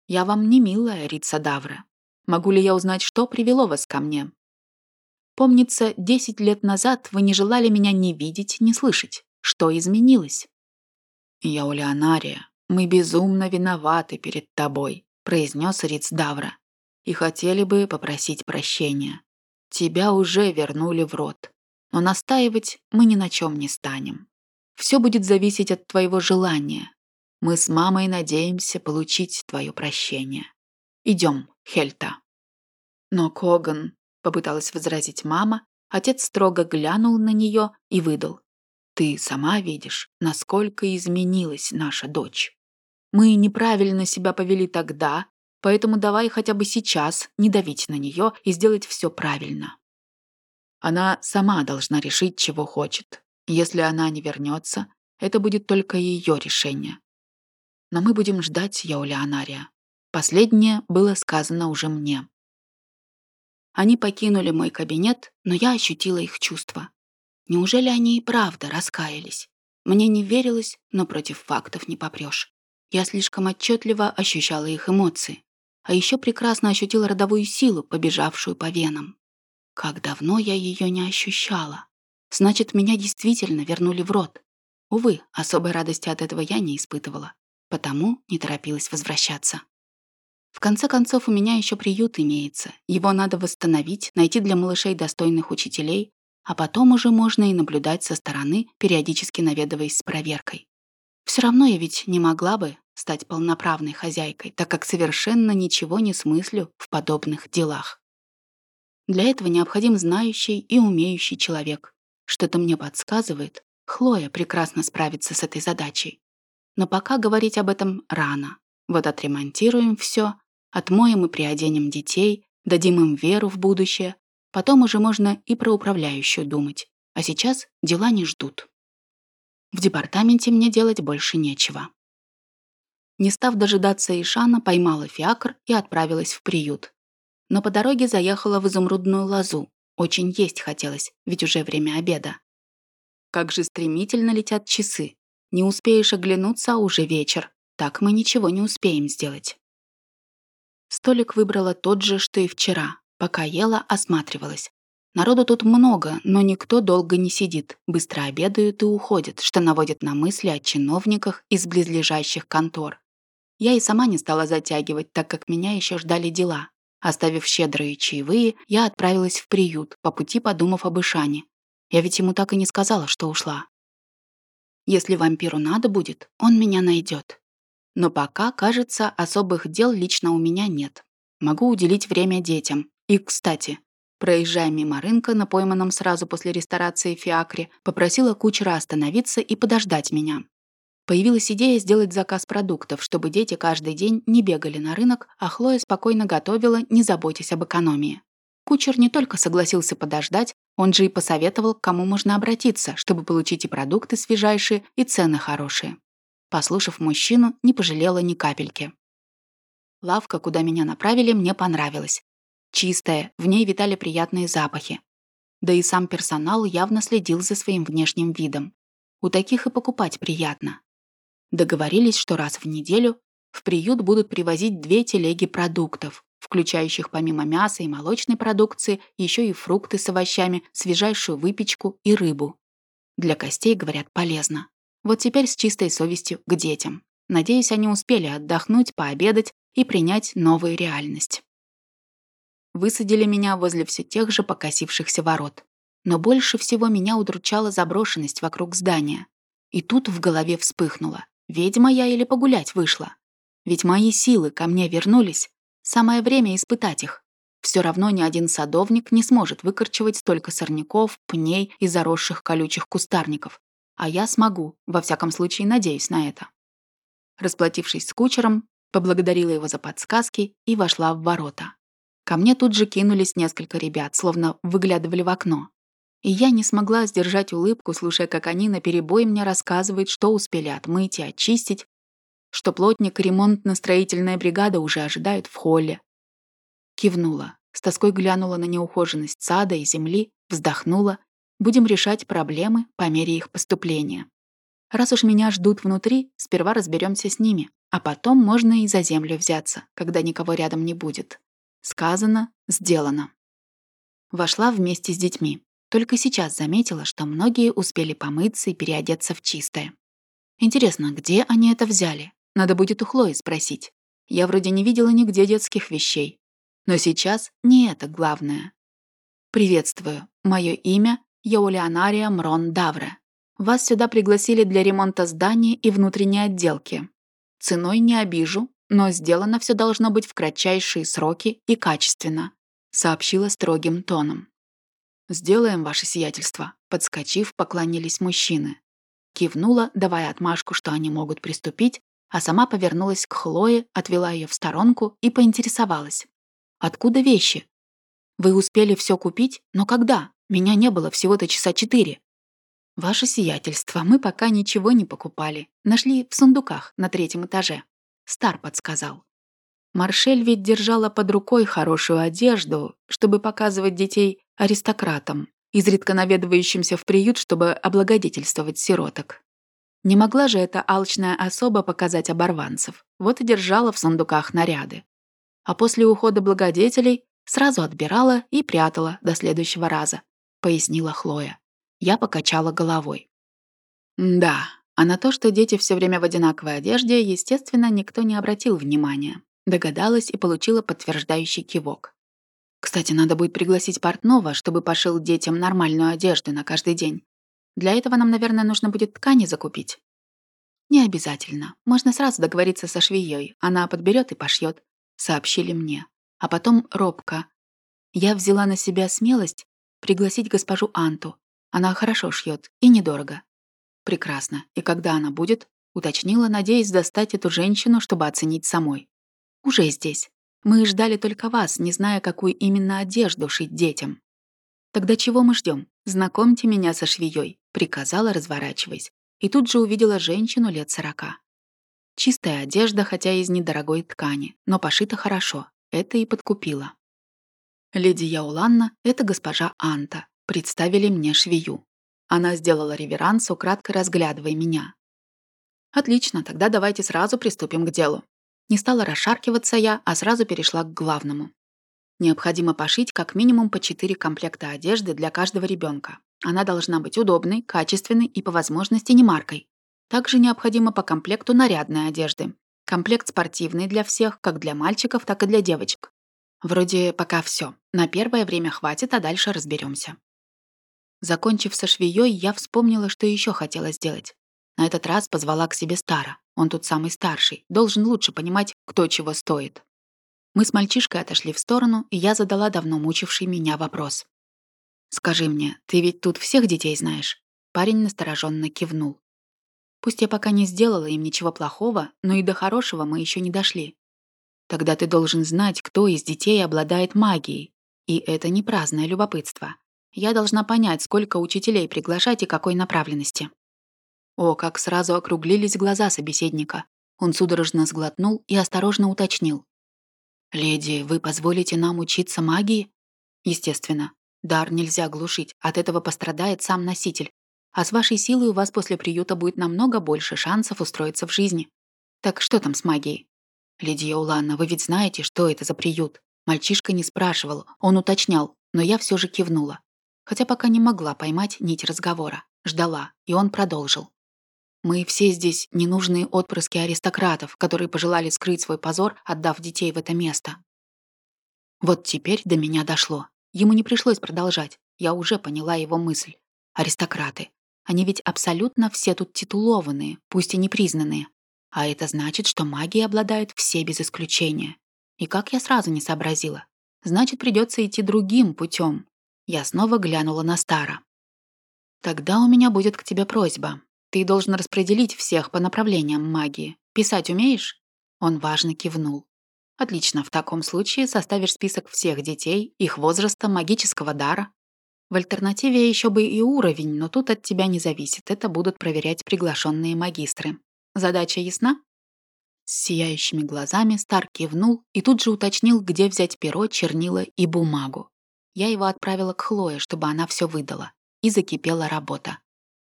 «Я вам не милая, Рица Давра. Могу ли я узнать, что привело вас ко мне?» «Помнится, десять лет назад вы не желали меня ни видеть, ни слышать. Что изменилось?» «Я у Леонария. Мы безумно виноваты перед тобой», — произнес Риц Давра. «И хотели бы попросить прощения. Тебя уже вернули в рот. Но настаивать мы ни на чем не станем. Все будет зависеть от твоего желания. Мы с мамой надеемся получить твое прощение. Идем, Хельта». Но Коган, попыталась возразить мама, отец строго глянул на нее и выдал. Ты сама видишь, насколько изменилась наша дочь. Мы неправильно себя повели тогда, поэтому давай хотя бы сейчас не давить на нее и сделать все правильно. Она сама должна решить, чего хочет. Если она не вернется, это будет только ее решение. Но мы будем ждать Яулеонария. Последнее было сказано уже мне. Они покинули мой кабинет, но я ощутила их чувства. Неужели они и правда раскаялись? Мне не верилось, но против фактов не попрешь. Я слишком отчетливо ощущала их эмоции, а еще прекрасно ощутила родовую силу, побежавшую по венам. Как давно я ее не ощущала. Значит, меня действительно вернули в рот. Увы, особой радости от этого я не испытывала, потому не торопилась возвращаться. В конце концов, у меня еще приют имеется. Его надо восстановить, найти для малышей достойных учителей, а потом уже можно и наблюдать со стороны, периодически наведываясь с проверкой. Все равно я ведь не могла бы стать полноправной хозяйкой, так как совершенно ничего не смыслю в подобных делах. Для этого необходим знающий и умеющий человек. Что-то мне подсказывает, Хлоя прекрасно справится с этой задачей. Но пока говорить об этом рано. Вот отремонтируем все, отмоем и приоденем детей, дадим им веру в будущее, потом уже можно и про управляющую думать. А сейчас дела не ждут. В департаменте мне делать больше нечего. Не став дожидаться Ишана, поймала фиакр и отправилась в приют. Но по дороге заехала в изумрудную лозу. Очень есть хотелось, ведь уже время обеда. Как же стремительно летят часы. Не успеешь оглянуться, а уже вечер. Так мы ничего не успеем сделать. Столик выбрала тот же, что и вчера. Пока ела, осматривалась. Народу тут много, но никто долго не сидит, быстро обедают и уходят, что наводит на мысли о чиновниках из близлежащих контор. Я и сама не стала затягивать, так как меня еще ждали дела. Оставив щедрые чаевые, я отправилась в приют, по пути подумав об Ишане. Я ведь ему так и не сказала, что ушла. Если вампиру надо будет, он меня найдет. Но пока, кажется, особых дел лично у меня нет. Могу уделить время детям. И, кстати, Проезжая мимо рынка на пойманном сразу после ресторации фиакре, попросила кучера остановиться и подождать меня. Появилась идея сделать заказ продуктов, чтобы дети каждый день не бегали на рынок, а Хлоя спокойно готовила, не заботясь об экономии. Кучер не только согласился подождать, он же и посоветовал, к кому можно обратиться, чтобы получить и продукты свежайшие, и цены хорошие. Послушав мужчину, не пожалела ни капельки. Лавка, куда меня направили, мне понравилась. Чистая, в ней витали приятные запахи. Да и сам персонал явно следил за своим внешним видом. У таких и покупать приятно. Договорились, что раз в неделю в приют будут привозить две телеги продуктов, включающих помимо мяса и молочной продукции еще и фрукты с овощами, свежайшую выпечку и рыбу. Для костей, говорят, полезно. Вот теперь с чистой совестью к детям. Надеюсь, они успели отдохнуть, пообедать и принять новую реальность высадили меня возле все тех же покосившихся ворот. Но больше всего меня удручала заброшенность вокруг здания. И тут в голове вспыхнуло. Ведьма я или погулять вышла? Ведь мои силы ко мне вернулись. Самое время испытать их. Все равно ни один садовник не сможет выкорчевать столько сорняков, пней и заросших колючих кустарников. А я смогу, во всяком случае, надеюсь на это. Расплатившись с кучером, поблагодарила его за подсказки и вошла в ворота. Ко мне тут же кинулись несколько ребят, словно выглядывали в окно. И я не смогла сдержать улыбку, слушая, как они наперебой мне рассказывают, что успели отмыть и очистить, что плотник и ремонтно-строительная бригада уже ожидают в холле. Кивнула, с тоской глянула на неухоженность сада и земли, вздохнула. Будем решать проблемы по мере их поступления. Раз уж меня ждут внутри, сперва разберемся с ними, а потом можно и за землю взяться, когда никого рядом не будет. Сказано, сделано. Вошла вместе с детьми. Только сейчас заметила, что многие успели помыться и переодеться в чистое. Интересно, где они это взяли? Надо будет у Хлои спросить. Я вроде не видела нигде детских вещей. Но сейчас не это главное. Приветствую. Мое имя Яулианария Мрон Давре. Вас сюда пригласили для ремонта здания и внутренней отделки. Ценой не обижу, но сделано все должно быть в кратчайшие сроки и качественно», сообщила строгим тоном. «Сделаем ваше сиятельство», подскочив, поклонились мужчины. Кивнула, давая отмашку, что они могут приступить, а сама повернулась к Хлое, отвела ее в сторонку и поинтересовалась. «Откуда вещи? Вы успели все купить, но когда? Меня не было всего-то часа четыре». «Ваше сиятельство, мы пока ничего не покупали. Нашли в сундуках на третьем этаже». Стар подсказал. Маршель ведь держала под рукой хорошую одежду, чтобы показывать детей аристократам, изредка наведывающимся в приют, чтобы облагодетельствовать сироток. Не могла же эта алчная особа показать оборванцев, вот и держала в сундуках наряды. А после ухода благодетелей сразу отбирала и прятала до следующего раза, пояснила Хлоя. Я покачала головой. Да, а на то, что дети все время в одинаковой одежде, естественно, никто не обратил внимания. Догадалась и получила подтверждающий кивок. Кстати, надо будет пригласить портного, чтобы пошил детям нормальную одежду на каждый день. Для этого нам, наверное, нужно будет ткани закупить. Не обязательно. Можно сразу договориться со швеей. Она подберет и пошьет, сообщили мне. А потом робко. Я взяла на себя смелость пригласить госпожу Анту. Она хорошо шьет и недорого. Прекрасно. И когда она будет? Уточнила, надеясь достать эту женщину, чтобы оценить самой. Уже здесь. Мы ждали только вас, не зная, какую именно одежду шить детям. Тогда чего мы ждем? Знакомьте меня со швеей, приказала, разворачиваясь. И тут же увидела женщину лет сорока. Чистая одежда, хотя из недорогой ткани, но пошита хорошо. Это и подкупило. Леди Яуланна — это госпожа Анта. Представили мне швею. Она сделала реверанс, украдкой разглядывая меня. «Отлично, тогда давайте сразу приступим к делу». Не стала расшаркиваться я, а сразу перешла к главному. Необходимо пошить как минимум по 4 комплекта одежды для каждого ребенка. Она должна быть удобной, качественной и по возможности не маркой. Также необходимо по комплекту нарядной одежды. Комплект спортивный для всех, как для мальчиков, так и для девочек. Вроде пока все. На первое время хватит, а дальше разберемся. Закончив со швеей, я вспомнила, что еще хотела сделать. На этот раз позвала к себе Стара. Он тут самый старший, должен лучше понимать, кто чего стоит. Мы с мальчишкой отошли в сторону, и я задала давно мучивший меня вопрос. «Скажи мне, ты ведь тут всех детей знаешь?» Парень настороженно кивнул. «Пусть я пока не сделала им ничего плохого, но и до хорошего мы еще не дошли. Тогда ты должен знать, кто из детей обладает магией. И это не праздное любопытство. Я должна понять, сколько учителей приглашать и какой направленности. О, как сразу округлились глаза собеседника. Он судорожно сглотнул и осторожно уточнил. «Леди, вы позволите нам учиться магии?» «Естественно. Дар нельзя глушить, от этого пострадает сам носитель. А с вашей силой у вас после приюта будет намного больше шансов устроиться в жизни. Так что там с магией?» «Лидия Уланна, вы ведь знаете, что это за приют?» Мальчишка не спрашивал, он уточнял, но я все же кивнула хотя пока не могла поймать нить разговора. Ждала, и он продолжил. «Мы все здесь ненужные отпрыски аристократов, которые пожелали скрыть свой позор, отдав детей в это место». Вот теперь до меня дошло. Ему не пришлось продолжать. Я уже поняла его мысль. Аристократы. Они ведь абсолютно все тут титулованные, пусть и непризнанные. А это значит, что магией обладают все без исключения. И как я сразу не сообразила. Значит, придется идти другим путем, я снова глянула на Стара. «Тогда у меня будет к тебе просьба. Ты должен распределить всех по направлениям магии. Писать умеешь?» Он важно кивнул. «Отлично, в таком случае составишь список всех детей, их возраста, магического дара. В альтернативе еще бы и уровень, но тут от тебя не зависит. Это будут проверять приглашенные магистры. Задача ясна?» С сияющими глазами Стар кивнул и тут же уточнил, где взять перо, чернила и бумагу. Я его отправила к Хлое, чтобы она все выдала. И закипела работа.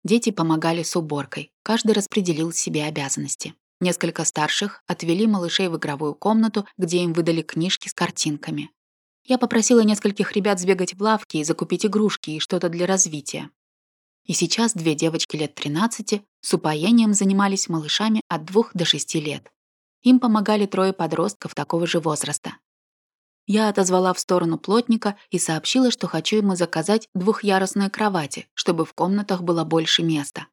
Дети помогали с уборкой, каждый распределил себе обязанности. Несколько старших отвели малышей в игровую комнату, где им выдали книжки с картинками. Я попросила нескольких ребят сбегать в лавки и закупить игрушки и что-то для развития. И сейчас две девочки лет 13 с упоением занимались малышами от 2 до 6 лет. Им помогали трое подростков такого же возраста. Я отозвала в сторону плотника и сообщила, что хочу ему заказать двухъярусные кровати, чтобы в комнатах было больше места.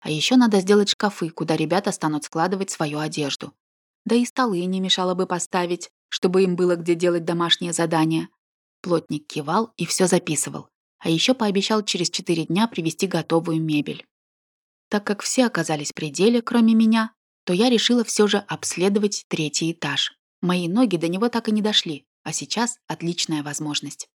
А еще надо сделать шкафы, куда ребята станут складывать свою одежду. Да и столы не мешало бы поставить, чтобы им было где делать домашние задания. Плотник кивал и все записывал. А еще пообещал через четыре дня привезти готовую мебель. Так как все оказались при деле, кроме меня, то я решила все же обследовать третий этаж. Мои ноги до него так и не дошли, а сейчас отличная возможность.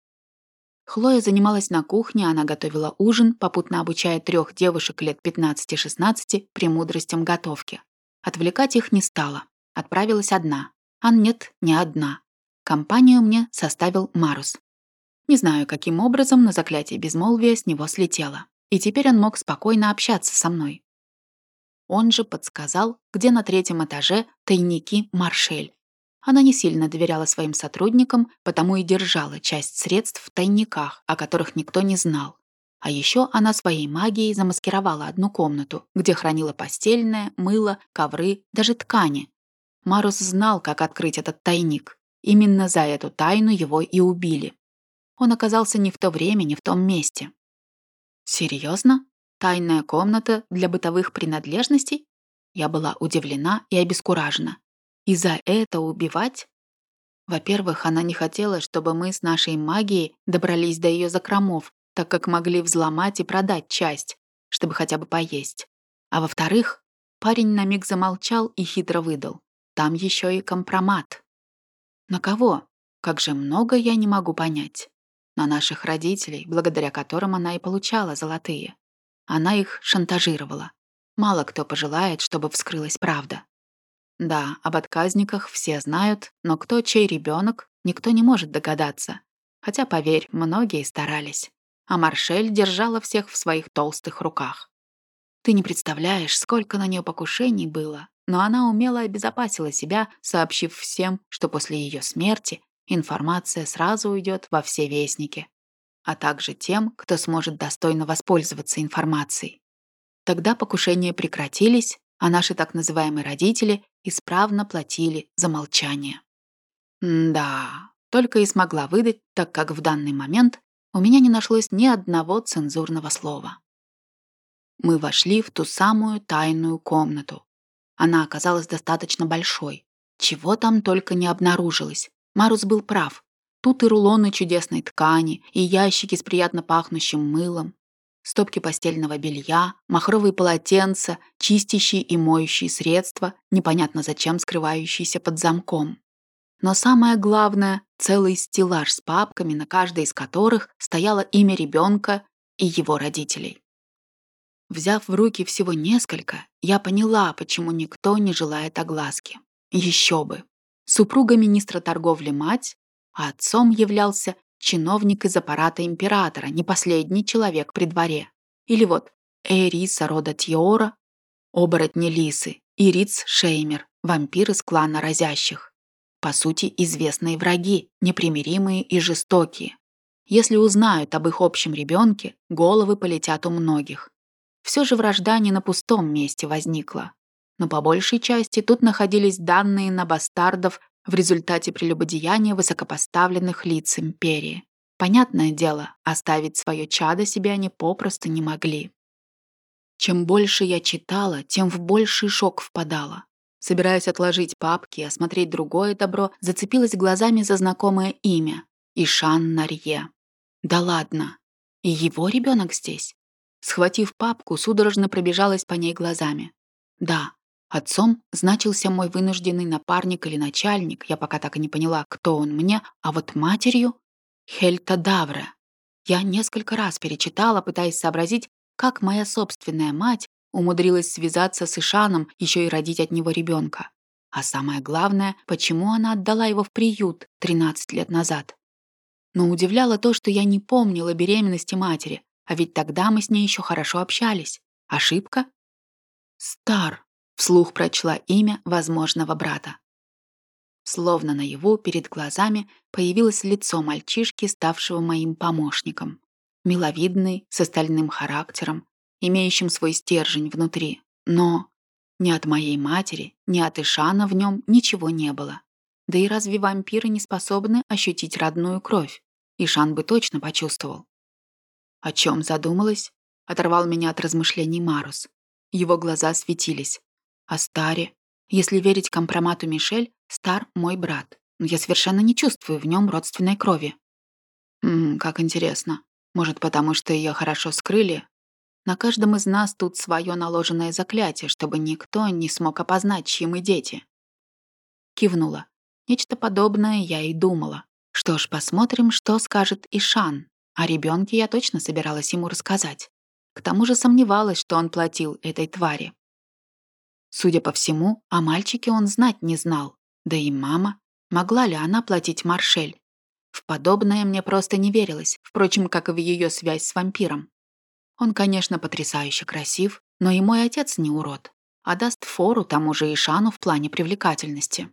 Хлоя занималась на кухне, она готовила ужин, попутно обучая трех девушек лет 15-16 премудростям готовки. Отвлекать их не стала. Отправилась одна. А нет, не одна. Компанию мне составил Марус. Не знаю, каким образом, но заклятие безмолвия с него слетело. И теперь он мог спокойно общаться со мной. Он же подсказал, где на третьем этаже тайники Маршель, она не сильно доверяла своим сотрудникам, потому и держала часть средств в тайниках, о которых никто не знал. А еще она своей магией замаскировала одну комнату, где хранила постельное, мыло, ковры, даже ткани. Марус знал, как открыть этот тайник. Именно за эту тайну его и убили. Он оказался не в то время, не в том месте. Серьезно? Тайная комната для бытовых принадлежностей? Я была удивлена и обескуражена. И за это убивать? Во-первых, она не хотела, чтобы мы с нашей магией добрались до ее закромов, так как могли взломать и продать часть, чтобы хотя бы поесть. А во-вторых, парень на миг замолчал и хитро выдал. Там еще и компромат. На кого? Как же много я не могу понять. На наших родителей, благодаря которым она и получала золотые. Она их шантажировала. Мало кто пожелает, чтобы вскрылась правда. Да, об отказниках все знают, но кто чей ребенок, никто не может догадаться. Хотя, поверь, многие старались. А Маршель держала всех в своих толстых руках. Ты не представляешь, сколько на нее покушений было, но она умело обезопасила себя, сообщив всем, что после ее смерти информация сразу уйдет во все вестники, а также тем, кто сможет достойно воспользоваться информацией. Тогда покушения прекратились, а наши так называемые родители исправно платили за молчание. да, только и смогла выдать, так как в данный момент у меня не нашлось ни одного цензурного слова. Мы вошли в ту самую тайную комнату. Она оказалась достаточно большой. Чего там только не обнаружилось. Марус был прав. Тут и рулоны чудесной ткани, и ящики с приятно пахнущим мылом, стопки постельного белья, махровые полотенца, чистящие и моющие средства, непонятно зачем скрывающиеся под замком. Но самое главное — целый стеллаж с папками, на каждой из которых стояло имя ребенка и его родителей. Взяв в руки всего несколько, я поняла, почему никто не желает огласки. Еще бы. Супруга министра торговли мать, а отцом являлся чиновник из аппарата императора, не последний человек при дворе. Или вот Эриса рода Тьора, оборотни Лисы, и Риц Шеймер, вампир из клана разящих. По сути, известные враги, непримиримые и жестокие. Если узнают об их общем ребенке, головы полетят у многих. Все же вражда не на пустом месте возникла. Но по большей части тут находились данные на бастардов в результате прелюбодеяния высокопоставленных лиц империи. Понятное дело, оставить свое чадо себе они попросту не могли. Чем больше я читала, тем в больший шок впадала. Собираясь отложить папки и осмотреть другое добро, зацепилась глазами за знакомое имя — Ишан Нарье. Да ладно, и его ребенок здесь? Схватив папку, судорожно пробежалась по ней глазами. Да, отцом значился мой вынужденный напарник или начальник, я пока так и не поняла, кто он мне, а вот матерью — Хельта Давре. Я несколько раз перечитала, пытаясь сообразить, как моя собственная мать умудрилась связаться с Ишаном, еще и родить от него ребенка. А самое главное, почему она отдала его в приют 13 лет назад. Но удивляло то, что я не помнила беременности матери, а ведь тогда мы с ней еще хорошо общались. Ошибка? Стар. Вслух прочла имя возможного брата. Словно наяву перед глазами появилось лицо мальчишки, ставшего моим помощником. Миловидный, с остальным характером, имеющим свой стержень внутри. Но ни от моей матери, ни от Ишана в нем ничего не было. Да и разве вампиры не способны ощутить родную кровь? Ишан бы точно почувствовал. «О чем задумалась?» — оторвал меня от размышлений Марус. Его глаза светились. «О Старе. Если верить компромату Мишель, Стар — мой брат, но я совершенно не чувствую в нем родственной крови». «Ммм, как интересно. Может, потому что ее хорошо скрыли? На каждом из нас тут свое наложенное заклятие, чтобы никто не смог опознать, чьи мы дети». Кивнула. Нечто подобное я и думала. Что ж, посмотрим, что скажет Ишан. О ребенке я точно собиралась ему рассказать. К тому же сомневалась, что он платил этой твари. Судя по всему, о мальчике он знать не знал. Да и мама. Могла ли она платить Маршель? В подобное мне просто не верилось, впрочем, как и в ее связь с вампиром. Он, конечно, потрясающе красив, но и мой отец не урод, а даст фору тому же Ишану в плане привлекательности.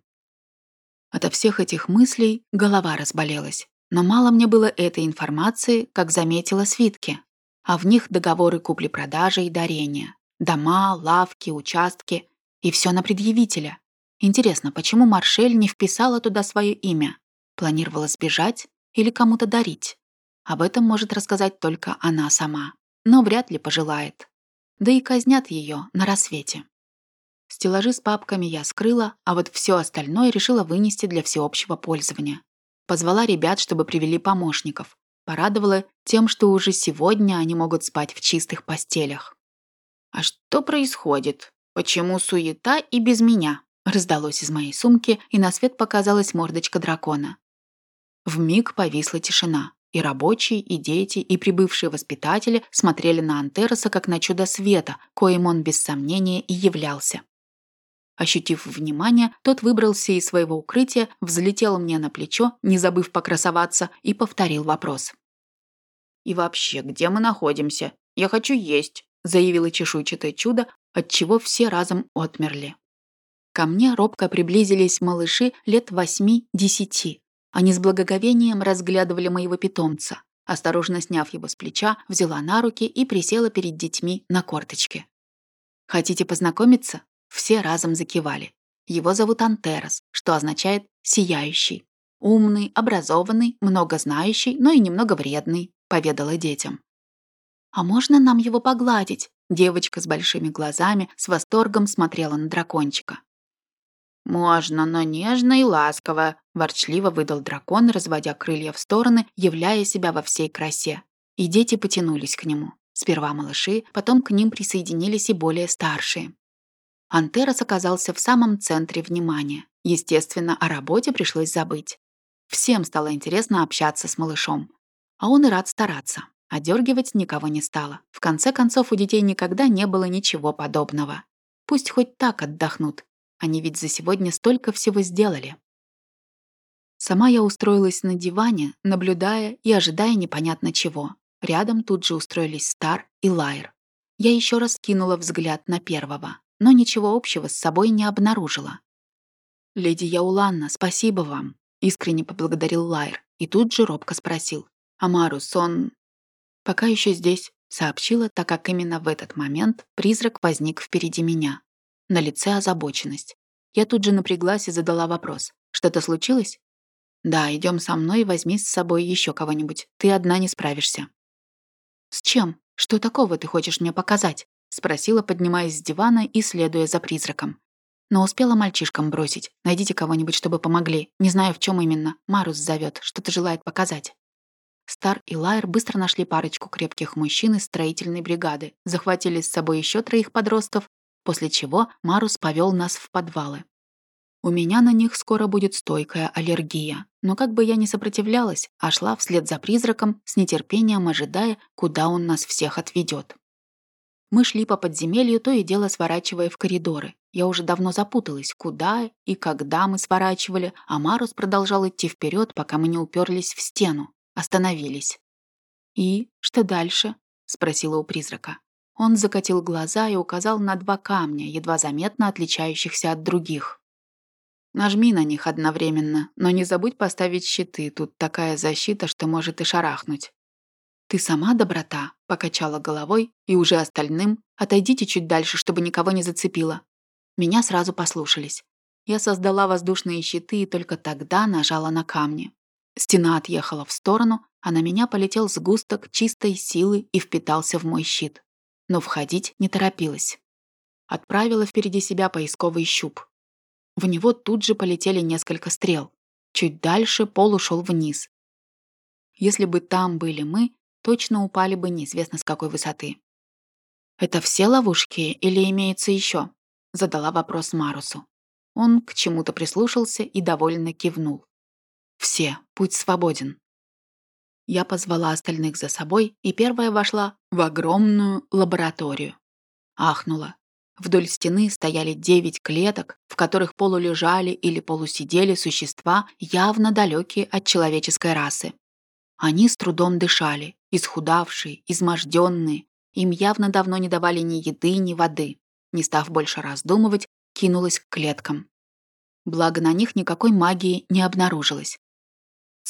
Ото всех этих мыслей голова разболелась. Но мало мне было этой информации, как заметила свитки. А в них договоры купли-продажи и дарения. Дома, лавки, участки. И все на предъявителя. Интересно, почему Маршель не вписала туда свое имя? Планировала сбежать или кому-то дарить? Об этом может рассказать только она сама, но вряд ли пожелает. Да и казнят ее на рассвете. Стеллажи с папками я скрыла, а вот все остальное решила вынести для всеобщего пользования. Позвала ребят, чтобы привели помощников. Порадовала тем, что уже сегодня они могут спать в чистых постелях. «А что происходит? Почему суета и без меня?» Раздалось из моей сумки, и на свет показалась мордочка дракона. В миг повисла тишина, и рабочие, и дети, и прибывшие воспитатели смотрели на Антероса как на чудо света, коим он без сомнения и являлся. Ощутив внимание, тот выбрался из своего укрытия, взлетел мне на плечо, не забыв покрасоваться, и повторил вопрос. «И вообще, где мы находимся? Я хочу есть», заявило чешуйчатое чудо, отчего все разом отмерли. Ко мне робко приблизились малыши лет восьми-десяти. Они с благоговением разглядывали моего питомца. Осторожно сняв его с плеча, взяла на руки и присела перед детьми на корточке. «Хотите познакомиться?» Все разом закивали. Его зовут Антерос, что означает «сияющий». Умный, образованный, многознающий, но и немного вредный, поведала детям. «А можно нам его погладить?» Девочка с большими глазами с восторгом смотрела на дракончика. «Можно, но нежно и ласково», – ворчливо выдал дракон, разводя крылья в стороны, являя себя во всей красе. И дети потянулись к нему. Сперва малыши, потом к ним присоединились и более старшие. Антерос оказался в самом центре внимания. Естественно, о работе пришлось забыть. Всем стало интересно общаться с малышом. А он и рад стараться. Одергивать никого не стало. В конце концов, у детей никогда не было ничего подобного. Пусть хоть так отдохнут. Они ведь за сегодня столько всего сделали. Сама я устроилась на диване, наблюдая и ожидая непонятно чего. Рядом тут же устроились Стар и Лайер. Я еще раз кинула взгляд на первого но ничего общего с собой не обнаружила. «Леди Яуланна, спасибо вам», — искренне поблагодарил Лайр и тут же робко спросил. «Амарус, он...» «Пока еще здесь», — сообщила, так как именно в этот момент призрак возник впереди меня. На лице озабоченность. Я тут же напряглась и задала вопрос. «Что-то случилось?» «Да, идем со мной и возьми с собой еще кого-нибудь. Ты одна не справишься». «С чем? Что такого ты хочешь мне показать?» — спросила, поднимаясь с дивана и следуя за призраком. Но успела мальчишкам бросить. Найдите кого-нибудь, чтобы помогли. Не знаю, в чем именно. Марус зовет, что-то желает показать. Стар и Лайер быстро нашли парочку крепких мужчин из строительной бригады, захватили с собой еще троих подростков, после чего Марус повел нас в подвалы. У меня на них скоро будет стойкая аллергия, но как бы я ни сопротивлялась, а шла вслед за призраком, с нетерпением ожидая, куда он нас всех отведет. Мы шли по подземелью, то и дело сворачивая в коридоры. Я уже давно запуталась, куда и когда мы сворачивали, а Марус продолжал идти вперед, пока мы не уперлись в стену. Остановились. «И что дальше?» — спросила у призрака. Он закатил глаза и указал на два камня, едва заметно отличающихся от других. «Нажми на них одновременно, но не забудь поставить щиты, тут такая защита, что может и шарахнуть». «Ты сама доброта?» — покачала головой, и уже остальным «отойдите чуть дальше, чтобы никого не зацепило». Меня сразу послушались. Я создала воздушные щиты и только тогда нажала на камни. Стена отъехала в сторону, а на меня полетел сгусток чистой силы и впитался в мой щит. Но входить не торопилась. Отправила впереди себя поисковый щуп. В него тут же полетели несколько стрел. Чуть дальше пол ушел вниз. Если бы там были мы, точно упали бы неизвестно с какой высоты. «Это все ловушки или имеется еще?» — задала вопрос Марусу. Он к чему-то прислушался и довольно кивнул. «Все, путь свободен». Я позвала остальных за собой и первая вошла в огромную лабораторию. Ахнула. Вдоль стены стояли девять клеток, в которых полулежали или полусидели существа, явно далекие от человеческой расы. Они с трудом дышали, исхудавшие, изможденные. Им явно давно не давали ни еды, ни воды. Не став больше раздумывать, кинулась к клеткам. Благо на них никакой магии не обнаружилось.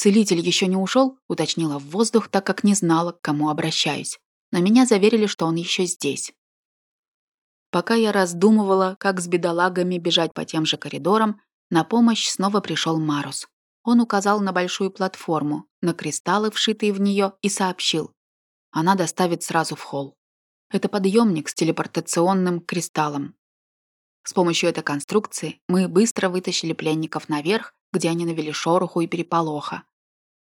«Целитель еще не ушел?» — уточнила в воздух, так как не знала, к кому обращаюсь. Но меня заверили, что он еще здесь. Пока я раздумывала, как с бедолагами бежать по тем же коридорам, на помощь снова пришел Марус. Он указал на большую платформу, на кристаллы, вшитые в нее, и сообщил. Она доставит сразу в холл. Это подъемник с телепортационным кристаллом. С помощью этой конструкции мы быстро вытащили пленников наверх, где они навели шороху и переполоха.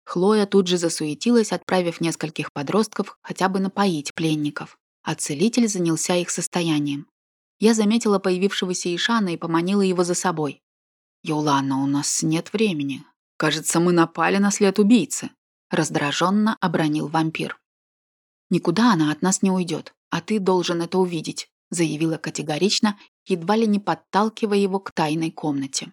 Хлоя тут же засуетилась, отправив нескольких подростков хотя бы напоить пленников, а целитель занялся их состоянием. Я заметила появившегося Ишана и поманила его за собой. «Юлана, у нас нет времени. Кажется, мы напали на след убийцы», — раздраженно обронил вампир. «Никуда она от нас не уйдет, а ты должен это увидеть», — заявила категорично, едва ли не подталкивая его к тайной комнате.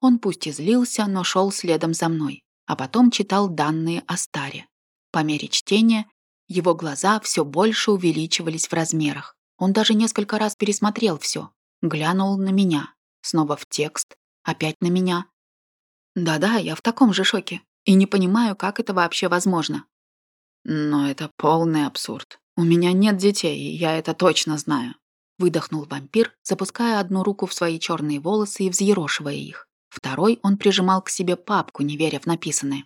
Он пусть и злился, но шел следом за мной, а потом читал данные о Старе. По мере чтения его глаза все больше увеличивались в размерах. Он даже несколько раз пересмотрел все, глянул на меня, снова в текст, опять на меня. Да-да, я в таком же шоке и не понимаю, как это вообще возможно. Но это полный абсурд. У меня нет детей, и я это точно знаю. Выдохнул вампир, запуская одну руку в свои черные волосы и взъерошивая их. Второй он прижимал к себе папку, не веря в написанное.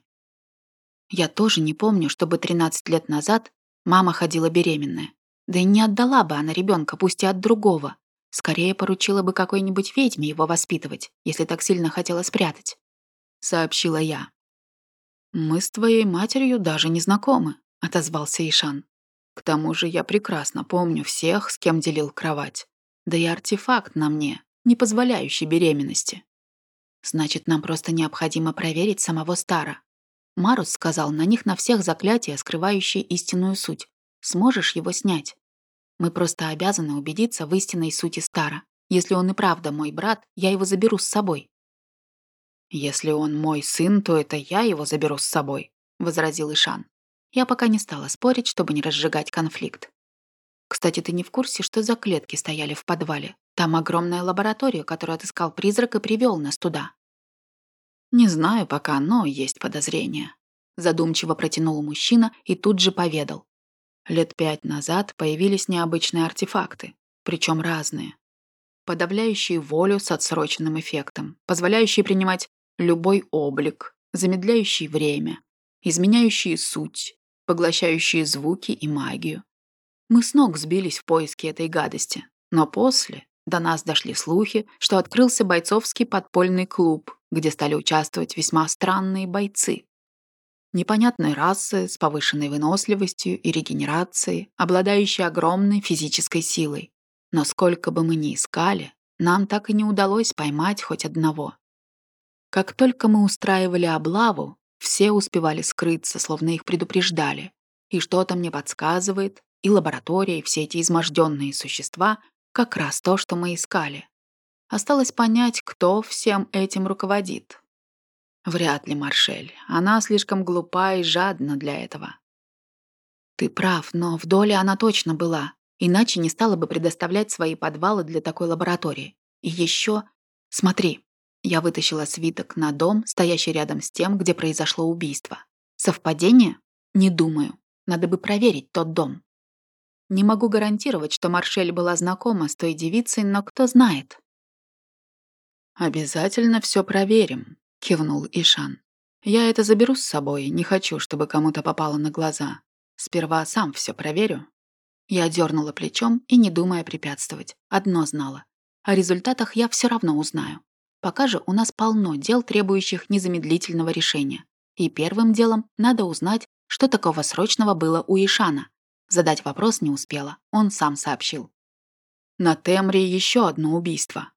Я тоже не помню, чтобы 13 лет назад мама ходила беременная. Да и не отдала бы она ребенка, пусть и от другого. Скорее поручила бы какой-нибудь ведьме его воспитывать, если так сильно хотела спрятать. Сообщила я. «Мы с твоей матерью даже не знакомы», — отозвался Ишан. «К тому же я прекрасно помню всех, с кем делил кровать. Да и артефакт на мне, не позволяющий беременности. Значит, нам просто необходимо проверить самого Стара. Марус сказал, на них на всех заклятия, скрывающие истинную суть. Сможешь его снять? Мы просто обязаны убедиться в истинной сути Стара. Если он и правда мой брат, я его заберу с собой. «Если он мой сын, то это я его заберу с собой», — возразил Ишан. Я пока не стала спорить, чтобы не разжигать конфликт. «Кстати, ты не в курсе, что за клетки стояли в подвале? Там огромная лаборатория, которую отыскал призрак и привел нас туда». «Не знаю пока, но есть подозрения», — задумчиво протянул мужчина и тут же поведал. Лет пять назад появились необычные артефакты, причем разные. Подавляющие волю с отсроченным эффектом, позволяющие принимать любой облик, замедляющие время, изменяющие суть, поглощающие звуки и магию. Мы с ног сбились в поиске этой гадости, но после до нас дошли слухи, что открылся бойцовский подпольный клуб, где стали участвовать весьма странные бойцы непонятной расы с повышенной выносливостью и регенерацией, обладающей огромной физической силой. Но сколько бы мы ни искали, нам так и не удалось поймать хоть одного. Как только мы устраивали облаву, все успевали скрыться, словно их предупреждали. И что-то мне подсказывает, и лаборатория, и все эти изможденные существа — как раз то, что мы искали. Осталось понять, кто всем этим руководит. Вряд ли, Маршель. Она слишком глупа и жадна для этого. Ты прав, но в доле она точно была. Иначе не стала бы предоставлять свои подвалы для такой лаборатории. И еще... Смотри. Я вытащила свиток на дом, стоящий рядом с тем, где произошло убийство. Совпадение? Не думаю. Надо бы проверить тот дом. Не могу гарантировать, что Маршель была знакома с той девицей, но кто знает. Обязательно все проверим, — кивнул Ишан. «Я это заберу с собой, не хочу, чтобы кому-то попало на глаза. Сперва сам все проверю». Я дернула плечом и, не думая препятствовать, одно знала. О результатах я все равно узнаю. Пока же у нас полно дел, требующих незамедлительного решения. И первым делом надо узнать, что такого срочного было у Ишана. Задать вопрос не успела, он сам сообщил. На Темре еще одно убийство.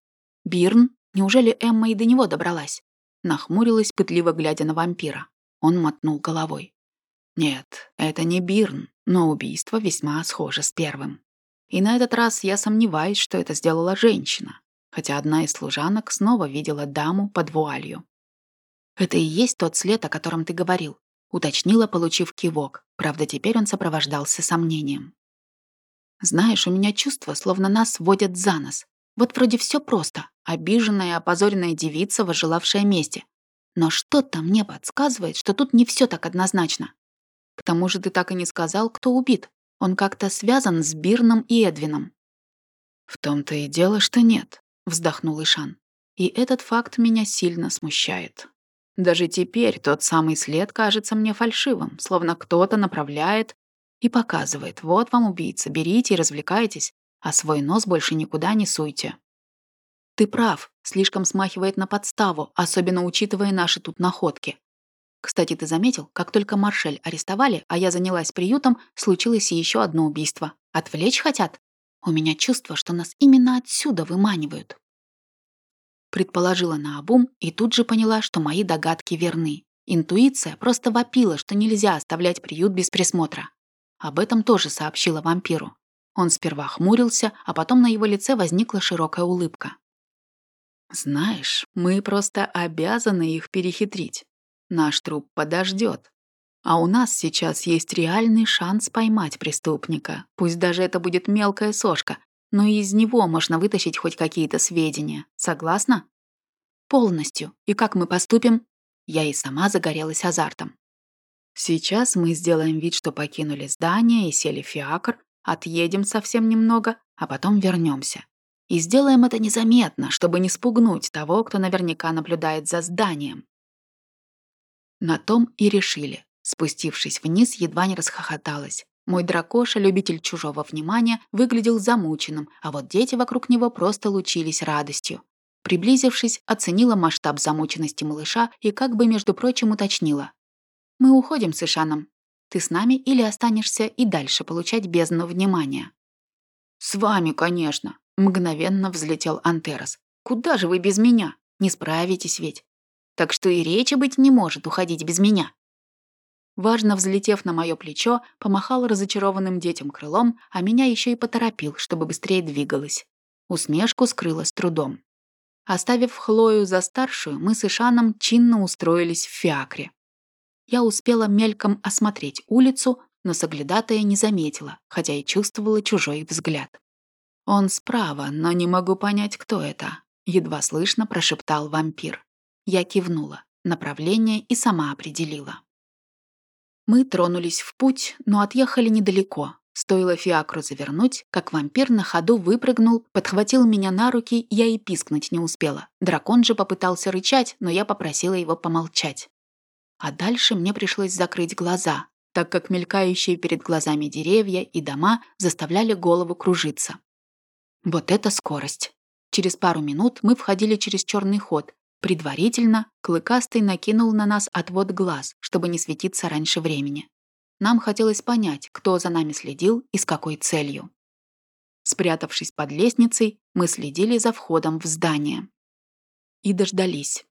Бирн? Неужели Эмма и до него добралась? Нахмурилась, пытливо глядя на вампира. Он мотнул головой. Нет, это не Бирн, но убийство весьма схоже с первым. И на этот раз я сомневаюсь, что это сделала женщина, хотя одна из служанок снова видела даму под вуалью. «Это и есть тот след, о котором ты говорил», — уточнила, получив кивок. Правда, теперь он сопровождался сомнением. «Знаешь, у меня чувство, словно нас водят за нос. Вот вроде все просто. Обиженная опозоренная девица, возжелавшая мести. Но что-то мне подсказывает, что тут не все так однозначно. К тому же ты так и не сказал, кто убит. Он как-то связан с Бирном и Эдвином. «В том-то и дело, что нет», — вздохнул Ишан. «И этот факт меня сильно смущает. Даже теперь тот самый след кажется мне фальшивым, словно кто-то направляет и показывает. Вот вам убийца, берите и развлекайтесь, а свой нос больше никуда не суйте. Ты прав, слишком смахивает на подставу, особенно учитывая наши тут находки. Кстати, ты заметил, как только Маршель арестовали, а я занялась приютом, случилось еще одно убийство. Отвлечь хотят? У меня чувство, что нас именно отсюда выманивают. Предположила наобум и тут же поняла, что мои догадки верны. Интуиция просто вопила, что нельзя оставлять приют без присмотра. Об этом тоже сообщила вампиру. Он сперва хмурился, а потом на его лице возникла широкая улыбка. «Знаешь, мы просто обязаны их перехитрить. Наш труп подождет. А у нас сейчас есть реальный шанс поймать преступника. Пусть даже это будет мелкая сошка, но из него можно вытащить хоть какие-то сведения. Согласна? Полностью. И как мы поступим? Я и сама загорелась азартом. Сейчас мы сделаем вид, что покинули здание и сели в фиакр, отъедем совсем немного, а потом вернемся. И сделаем это незаметно, чтобы не спугнуть того, кто наверняка наблюдает за зданием. На том и решили. Спустившись вниз, едва не расхохоталась. Мой дракоша, любитель чужого внимания, выглядел замученным, а вот дети вокруг него просто лучились радостью. Приблизившись, оценила масштаб замученности малыша и как бы, между прочим, уточнила. «Мы уходим с Ишаном. Ты с нами или останешься и дальше получать бездну внимания?» «С вами, конечно», — мгновенно взлетел Антерос. «Куда же вы без меня? Не справитесь ведь. Так что и речи быть не может уходить без меня». Важно взлетев на мое плечо, помахал разочарованным детям крылом, а меня еще и поторопил, чтобы быстрее двигалась. Усмешку скрыла с трудом. Оставив Хлою за старшую, мы с Ишаном чинно устроились в фиакре. Я успела мельком осмотреть улицу, но соглядатая не заметила, хотя и чувствовала чужой взгляд. «Он справа, но не могу понять, кто это», — едва слышно прошептал вампир. Я кивнула, направление и сама определила. Мы тронулись в путь, но отъехали недалеко. Стоило фиакру завернуть, как вампир на ходу выпрыгнул, подхватил меня на руки, я и пискнуть не успела. Дракон же попытался рычать, но я попросила его помолчать. А дальше мне пришлось закрыть глаза, так как мелькающие перед глазами деревья и дома заставляли голову кружиться. Вот это скорость! Через пару минут мы входили через черный ход, Предварительно Клыкастый накинул на нас отвод глаз, чтобы не светиться раньше времени. Нам хотелось понять, кто за нами следил и с какой целью. Спрятавшись под лестницей, мы следили за входом в здание. И дождались.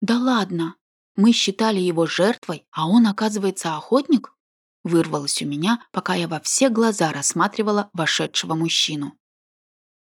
«Да ладно! Мы считали его жертвой, а он, оказывается, охотник?» Вырвалось у меня, пока я во все глаза рассматривала вошедшего мужчину.